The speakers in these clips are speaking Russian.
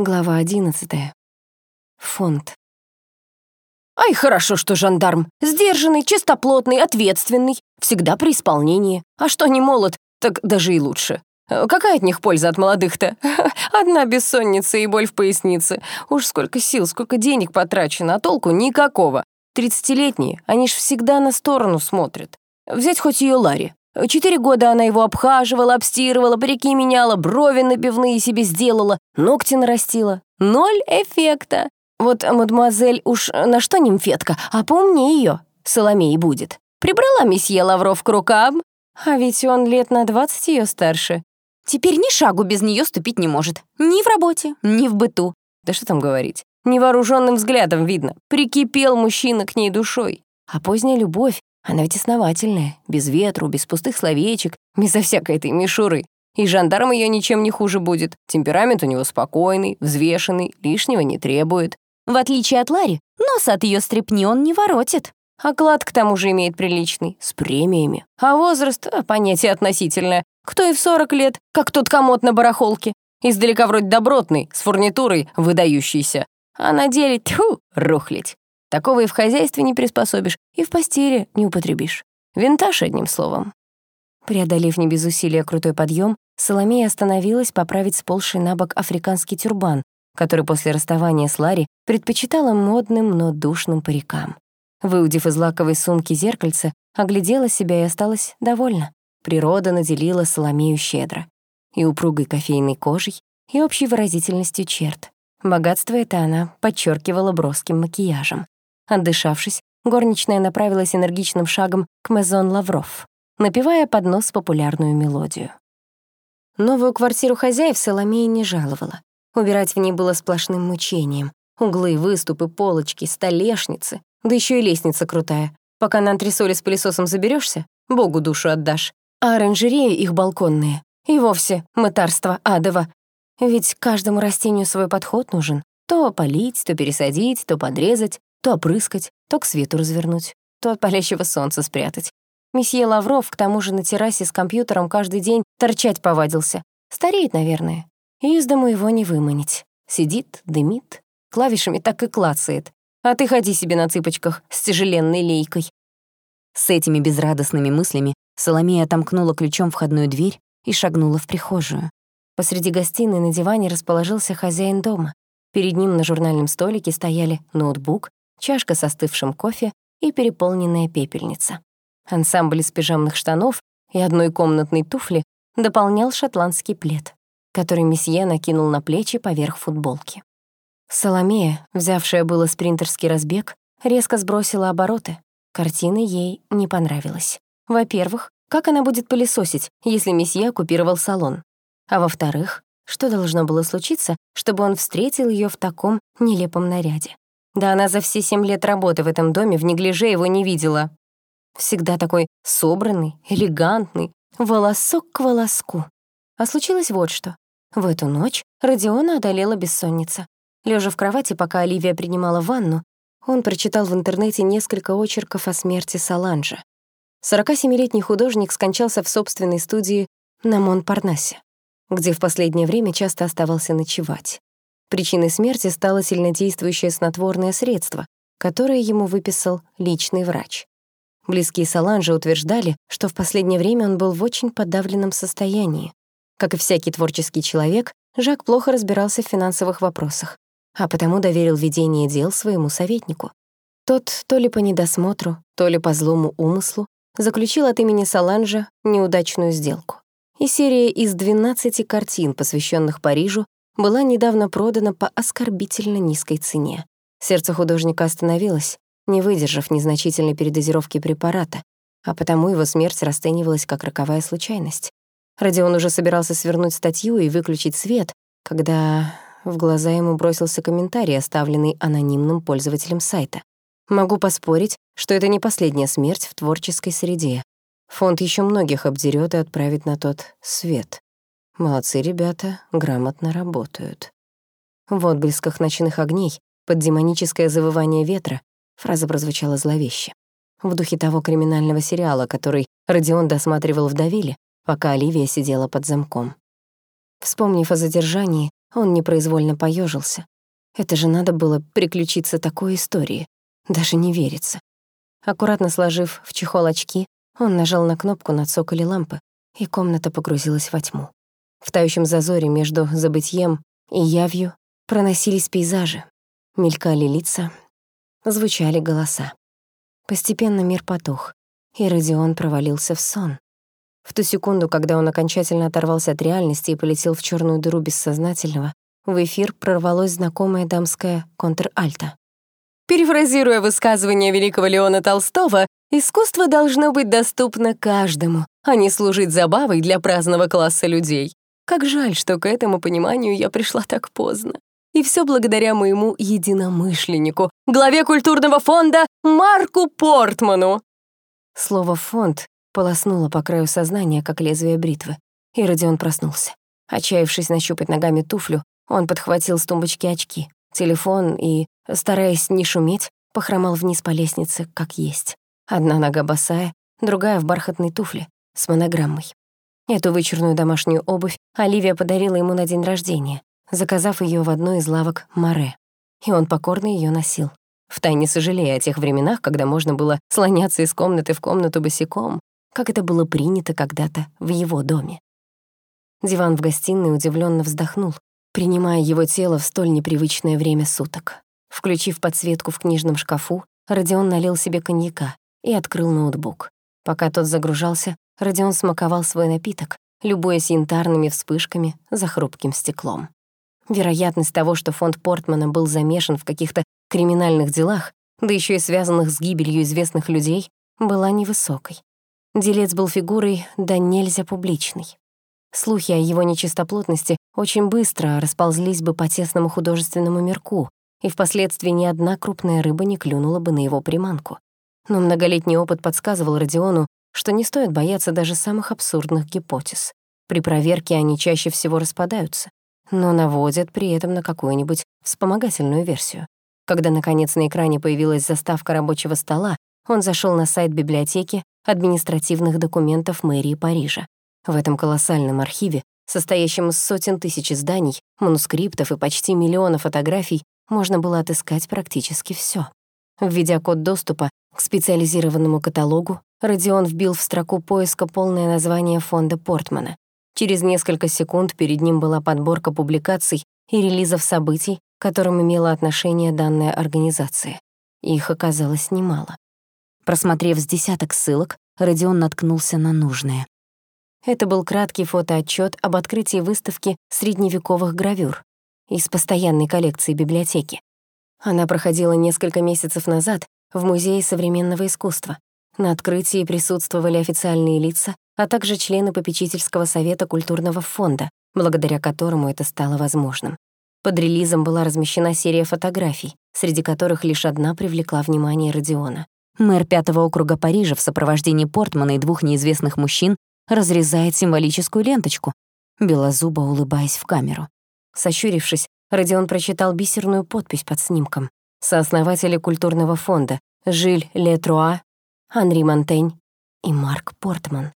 Глава одиннадцатая. Фонд. Ай, хорошо, что жандарм. Сдержанный, чистоплотный, ответственный. Всегда при исполнении. А что не молод, так даже и лучше. Э, Какая от них польза от молодых-то? Одна бессонница и боль в пояснице. Уж сколько сил, сколько денег потрачено, а толку никакого. Тридцатилетние, они ж всегда на сторону смотрят. Взять хоть ее Ларри. Четыре года она его обхаживала, обстирывала, парики меняла, брови набивные себе сделала, ногти нарастила. Ноль эффекта. Вот мадемуазель уж на что нимфетка, а поумнее ее, Соломей будет. Прибрала месье Лавров к рукам, а ведь он лет на двадцать ее старше. Теперь ни шагу без нее ступить не может. Ни в работе, ни в быту. Да что там говорить. Невооруженным взглядом видно. Прикипел мужчина к ней душой. А поздняя любовь, она ведь основательная. Без ветру, без пустых словечек, безо всякой этой мишуры. И жандарм ее ничем не хуже будет. Темперамент у него спокойный, взвешенный, лишнего не требует. В отличие от Ларри, нос от ее стрепни он не воротит. Оклад к тому же имеет приличный, с премиями. А возраст — а, понятие относительное. Кто и в 40 лет, как тот комод на барахолке. Издалека вроде добротный, с фурнитурой выдающийся. А на деле, тьфу, рухлить. Такого и в хозяйстве не приспособишь, и в постели не употребишь. Винтаж, одним словом. Преодолев не без усилия крутой подъем, Соломея остановилась поправить сползший на бок африканский тюрбан, который после расставания с Ларри предпочитала модным, но душным парикам. Выудив из лаковой сумки зеркальце, оглядела себя и осталась довольна. Природа наделила Соломею щедро. И упругой кофейной кожей, и общей выразительностью черт. Богатство это она подчеркивала броским макияжем. Отдышавшись, горничная направилась энергичным шагом к Мезон Лавров, напевая под нос популярную мелодию. Новую квартиру хозяев Соломея не жаловала. Убирать в ней было сплошным мучением. Углы, выступы, полочки, столешницы, да еще и лестница крутая. Пока на антресоли с пылесосом заберешься, Богу душу отдашь. А оранжереи их балконные. И вовсе мытарство адово. Ведь каждому растению свой подход нужен. То полить, то пересадить, то подрезать, то опрыскать, то к свету развернуть, то от палящего солнца спрятать. Месье Лавров к тому же на террасе с компьютером каждый день торчать повадился. Стареет, наверное. И из дому его не выманить. Сидит, дымит, клавишами так и клацает. А ты ходи себе на цыпочках с тяжеленной лейкой. С этими безрадостными мыслями Соломея отомкнула ключом входную дверь и шагнула в прихожую. Посреди гостиной на диване расположился хозяин дома. Перед ним на журнальном столике стояли ноутбук, чашка с остывшим кофе и переполненная пепельница. Ансамбль из пижамных штанов и одной комнатной туфли дополнял шотландский плед, который месье накинул на плечи поверх футболки. Соломея, взявшая было спринтерский разбег, резко сбросила обороты. Картина ей не понравилась. Во-первых, как она будет пылесосить, если месье оккупировал салон? А во-вторых, что должно было случиться, чтобы он встретил ее в таком нелепом наряде? Да она за все семь лет работы в этом доме в неглиже его не видела. Всегда такой собранный, элегантный, волосок к волоску. А случилось вот что. В эту ночь Родиона одолела бессонница. Лежа в кровати, пока Оливия принимала ванну, он прочитал в интернете несколько очерков о смерти Саланжа. 47-летний художник скончался в собственной студии на Монпарнасе, где в последнее время часто оставался ночевать. Причиной смерти стало сильнодействующее снотворное средство, которое ему выписал личный врач. Близкие Саланжа утверждали, что в последнее время он был в очень подавленном состоянии. Как и всякий творческий человек, Жак плохо разбирался в финансовых вопросах а потому доверил ведение дел своему советнику. Тот то ли по недосмотру, то ли по злому умыслу заключил от имени Саланжа неудачную сделку. И серия из 12 картин, посвященных Парижу, была недавно продана по оскорбительно низкой цене. Сердце художника остановилось, не выдержав незначительной передозировки препарата, а потому его смерть расценивалась как роковая случайность. Родион уже собирался свернуть статью и выключить свет, когда в глаза ему бросился комментарий, оставленный анонимным пользователем сайта. Могу поспорить, что это не последняя смерть в творческой среде. Фонд еще многих обдерет и отправит на тот свет. Молодцы ребята, грамотно работают. В отблесках ночных огней, под демоническое завывание ветра, фраза прозвучала зловеще. В духе того криминального сериала, который Родион досматривал в Давиле, пока Оливия сидела под замком. Вспомнив о задержании, Он непроизвольно поежился. Это же надо было приключиться такой истории. Даже не верится. Аккуратно сложив в чехол очки, он нажал на кнопку на цоколе лампы, и комната погрузилась во тьму. В тающем зазоре между забытьем и явью проносились пейзажи, мелькали лица, звучали голоса. Постепенно мир потух, и Родион провалился в сон. В ту секунду, когда он окончательно оторвался от реальности и полетел в черную дыру бессознательного, в эфир прорвалось знакомое дамское контр-альто. Перефразируя высказывание великого Леона Толстого, искусство должно быть доступно каждому, а не служить забавой для праздного класса людей. Как жаль, что к этому пониманию я пришла так поздно. И все благодаря моему единомышленнику, главе культурного фонда Марку Портману. Слово «фонд» полоснуло по краю сознания, как лезвие бритвы, и Родион проснулся. Отчаявшись нащупать ногами туфлю, он подхватил с тумбочки очки, телефон и, стараясь не шуметь, похромал вниз по лестнице, как есть. Одна нога босая, другая в бархатной туфле с монограммой. Эту вычурную домашнюю обувь Оливия подарила ему на день рождения, заказав ее в одной из лавок Море. И он покорно ее носил, втайне сожалея о тех временах, когда можно было слоняться из комнаты в комнату босиком, как это было принято когда-то в его доме. Диван в гостиной удивленно вздохнул, принимая его тело в столь непривычное время суток. Включив подсветку в книжном шкафу, Родион налил себе коньяка и открыл ноутбук. Пока тот загружался, Родион смаковал свой напиток, любуясь янтарными вспышками за хрупким стеклом. Вероятность того, что фонд Портмана был замешан в каких-то криминальных делах, да еще и связанных с гибелью известных людей, была невысокой. Делец был фигурой да нельзя публичной. Слухи о его нечистоплотности очень быстро расползлись бы по тесному художественному мирку, и впоследствии ни одна крупная рыба не клюнула бы на его приманку. Но многолетний опыт подсказывал Родиону, что не стоит бояться даже самых абсурдных гипотез. При проверке они чаще всего распадаются, но наводят при этом на какую-нибудь вспомогательную версию. Когда, наконец, на экране появилась заставка рабочего стола, он зашел на сайт библиотеки административных документов мэрии Парижа. В этом колоссальном архиве, состоящем из сотен тысяч изданий, манускриптов и почти миллиона фотографий, можно было отыскать практически все. Введя код доступа к специализированному каталогу, Родион вбил в строку поиска полное название фонда Портмана. Через несколько секунд перед ним была подборка публикаций и релизов событий, к которым имела отношение данная организация. Их оказалось немало. Просмотрев с десяток ссылок, Родион наткнулся на нужное. Это был краткий фотоотчет об открытии выставки средневековых гравюр из постоянной коллекции библиотеки. Она проходила несколько месяцев назад в Музее современного искусства. На открытии присутствовали официальные лица, а также члены попечительского совета культурного фонда, благодаря которому это стало возможным. Под релизом была размещена серия фотографий, среди которых лишь одна привлекла внимание Родиона. Мэр пятого округа Парижа в сопровождении Портмана и двух неизвестных мужчин разрезает символическую ленточку, белозубо улыбаясь в камеру. Сощурившись, Родион прочитал бисерную подпись под снимком. Сооснователи культурного фонда Жиль Летруа Анри Монтень и Марк Портман.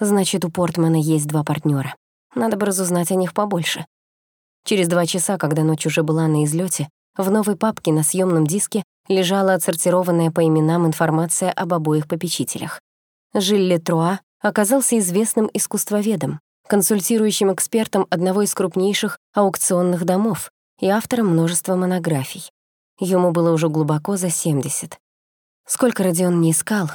Значит, у Портмана есть два партнера. Надо бы разузнать о них побольше. Через два часа, когда ночь уже была на излете, в новой папке на съемном диске лежала отсортированная по именам информация об обоих попечителях. Жиль Труа оказался известным искусствоведом, консультирующим экспертом одного из крупнейших аукционных домов и автором множества монографий. Ему было уже глубоко за 70. Сколько Родион не искал,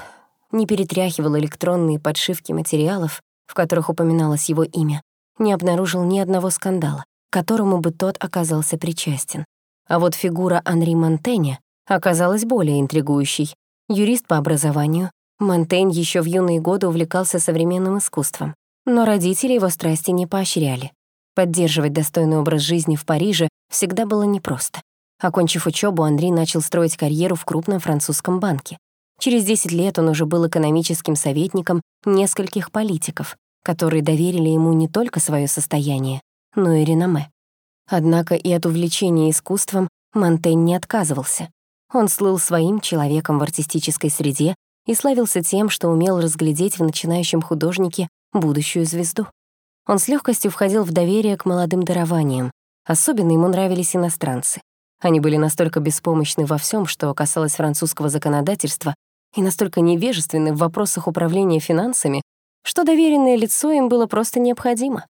не перетряхивал электронные подшивки материалов, в которых упоминалось его имя, не обнаружил ни одного скандала, которому бы тот оказался причастен. А вот фигура Анри Монтэня оказалась более интригующей. Юрист по образованию, Монтень еще в юные годы увлекался современным искусством, но родители его страсти не поощряли. Поддерживать достойный образ жизни в Париже всегда было непросто. Окончив учебу, Андрей начал строить карьеру в крупном французском банке. Через 10 лет он уже был экономическим советником нескольких политиков, которые доверили ему не только свое состояние, но и реноме. Однако и от увлечения искусством Монтень не отказывался. Он слыл своим человеком в артистической среде и славился тем, что умел разглядеть в начинающем художнике будущую звезду. Он с легкостью входил в доверие к молодым дарованиям, Особенно ему нравились иностранцы. Они были настолько беспомощны во всем, что касалось французского законодательства, и настолько невежественны в вопросах управления финансами, что доверенное лицо им было просто необходимо.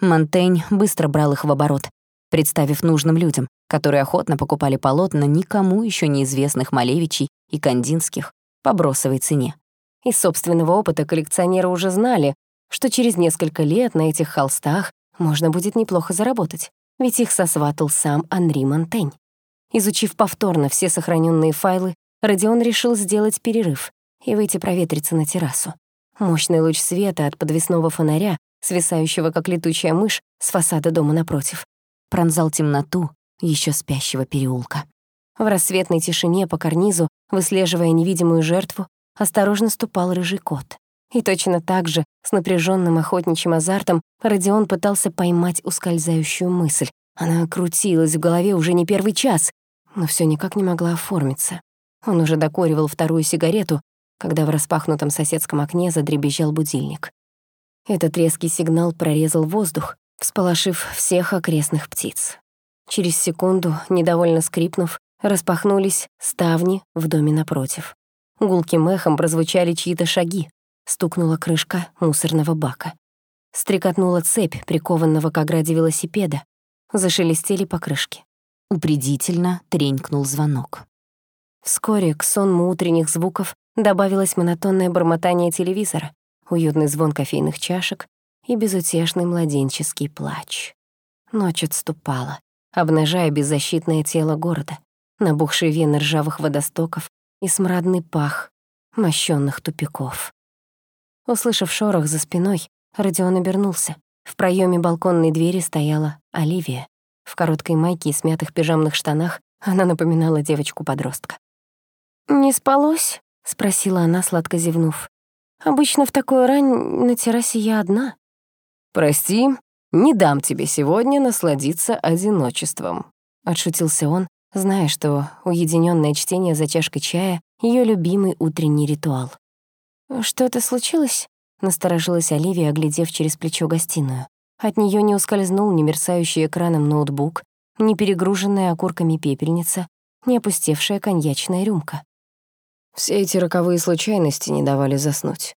Монтень быстро брал их в оборот, представив нужным людям, которые охотно покупали полотна никому еще неизвестных Малевичей и Кандинских по бросовой цене. Из собственного опыта коллекционеры уже знали, что через несколько лет на этих холстах можно будет неплохо заработать, ведь их сосватал сам Анри Монтень. Изучив повторно все сохраненные файлы, Родион решил сделать перерыв и выйти проветриться на террасу. Мощный луч света от подвесного фонаря, свисающего как летучая мышь с фасада дома напротив, пронзал темноту еще спящего переулка. В рассветной тишине по карнизу, выслеживая невидимую жертву, осторожно ступал рыжий кот. И точно так же, с напряженным охотничьим азартом, Родион пытался поймать ускользающую мысль. Она крутилась в голове уже не первый час, но все никак не могла оформиться. Он уже докуривал вторую сигарету, когда в распахнутом соседском окне задребезжал будильник. Этот резкий сигнал прорезал воздух, всполошив всех окрестных птиц. Через секунду, недовольно скрипнув, распахнулись ставни в доме напротив. Гулким эхом прозвучали чьи-то шаги. Стукнула крышка мусорного бака. Стрекотнула цепь, прикованного к ограде велосипеда. Зашелестели покрышки. Упредительно тренькнул звонок. Вскоре к сонму утренних звуков добавилось монотонное бормотание телевизора, уютный звон кофейных чашек и безутешный младенческий плач. Ночь отступала, обнажая беззащитное тело города, набухшие вены ржавых водостоков и смрадный пах мощённых тупиков. Услышав шорох за спиной, Родион обернулся. В проеме балконной двери стояла Оливия. В короткой майке и смятых пижамных штанах она напоминала девочку-подростка. «Не спалось?» — спросила она, сладко зевнув. «Обычно в такую рань на террасе я одна». «Прости, не дам тебе сегодня насладиться одиночеством», — отшутился он, зная, что уединенное чтение за чашкой чая — ее любимый утренний ритуал. «Что-то случилось?» — насторожилась Оливия, оглядев через плечо гостиную. От нее не ускользнул ни мерцающий экраном ноутбук, ни перегруженная окурками пепельница, ни опустевшая коньячная рюмка. Все эти роковые случайности не давали заснуть.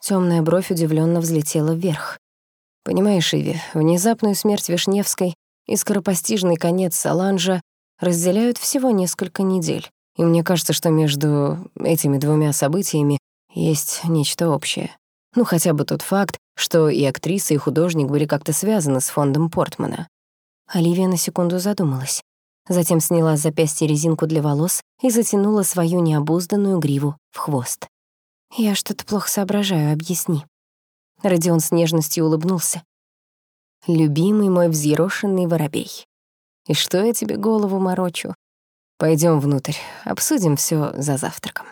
Темная бровь удивленно взлетела вверх. Понимаешь, Иви, внезапную смерть Вишневской и скоропостижный конец Саланжа разделяют всего несколько недель. И мне кажется, что между этими двумя событиями есть нечто общее. Ну, хотя бы тот факт, что и актриса, и художник были как-то связаны с фондом Портмана. Оливия на секунду задумалась. Затем сняла с запястья резинку для волос и затянула свою необузданную гриву в хвост. «Я что-то плохо соображаю, объясни». Родион с нежностью улыбнулся. «Любимый мой взъерошенный воробей. И что я тебе голову морочу? Пойдем внутрь, обсудим все за завтраком».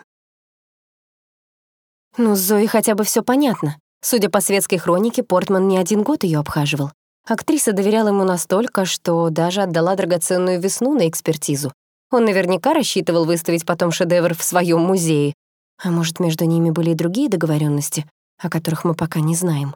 Ну, с Зоей хотя бы все понятно. Судя по светской хронике, Портман не один год ее обхаживал. Актриса доверяла ему настолько, что даже отдала драгоценную весну на экспертизу. Он наверняка рассчитывал выставить потом шедевр в своем музее. А может, между ними были и другие договоренности, о которых мы пока не знаем.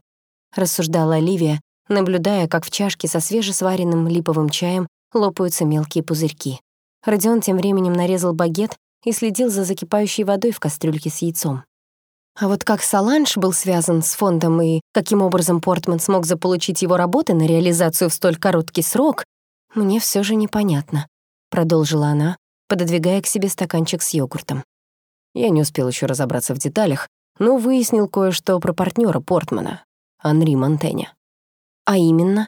Рассуждала Оливия, наблюдая, как в чашке со свежесваренным липовым чаем лопаются мелкие пузырьки. Родион тем временем нарезал багет и следил за закипающей водой в кастрюльке с яйцом. А вот как Саланж был связан с фондом и каким образом Портман смог заполучить его работы на реализацию в столь короткий срок, мне все же непонятно, продолжила она, пододвигая к себе стаканчик с йогуртом. Я не успел еще разобраться в деталях, но выяснил кое-что про партнера Портмана, Анри Монтеня. А именно?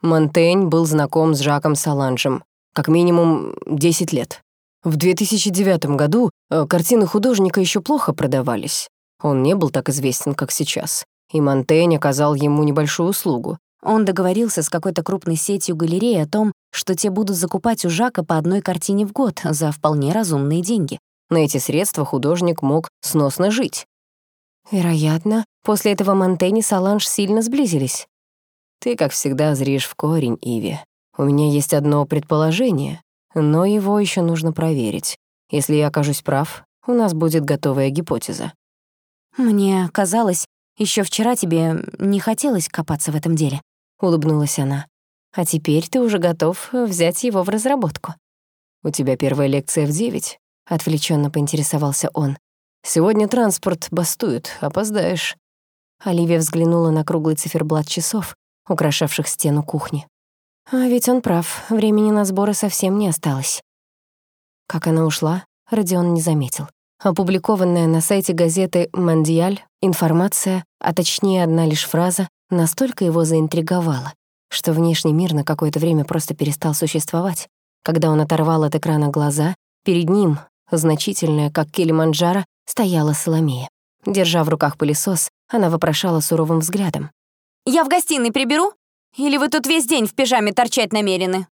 Монтень был знаком с Жаком Саланжем как минимум 10 лет. В 2009 году э, картины художника еще плохо продавались, он не был так известен, как сейчас, и Монтень оказал ему небольшую услугу. Он договорился с какой-то крупной сетью галерей о том, что те будут закупать у Жака по одной картине в год за вполне разумные деньги. На эти средства художник мог сносно жить. Вероятно, после этого Монтень и Саланж сильно сблизились. Ты, как всегда, зришь в корень, Иви. У меня есть одно предположение, но его еще нужно проверить. Если я окажусь прав, у нас будет готовая гипотеза. «Мне казалось, еще вчера тебе не хотелось копаться в этом деле», — улыбнулась она. А теперь ты уже готов взять его в разработку. «У тебя первая лекция в девять», — отвлеченно поинтересовался он. «Сегодня транспорт бастует, опоздаешь». Оливия взглянула на круглый циферблат часов, украшавших стену кухни. А ведь он прав, времени на сборы совсем не осталось. Как она ушла, Родион не заметил. Опубликованная на сайте газеты «Мандиаль» информация, а точнее одна лишь фраза, настолько его заинтриговала, что внешний мир на какое-то время просто перестал существовать. Когда он оторвал от экрана глаза, перед ним, значительная, как Килиманджаро, стояла Соломея. Держа в руках пылесос, она вопрошала суровым взглядом. «Я в гостиной приберу? Или вы тут весь день в пижаме торчать намерены?»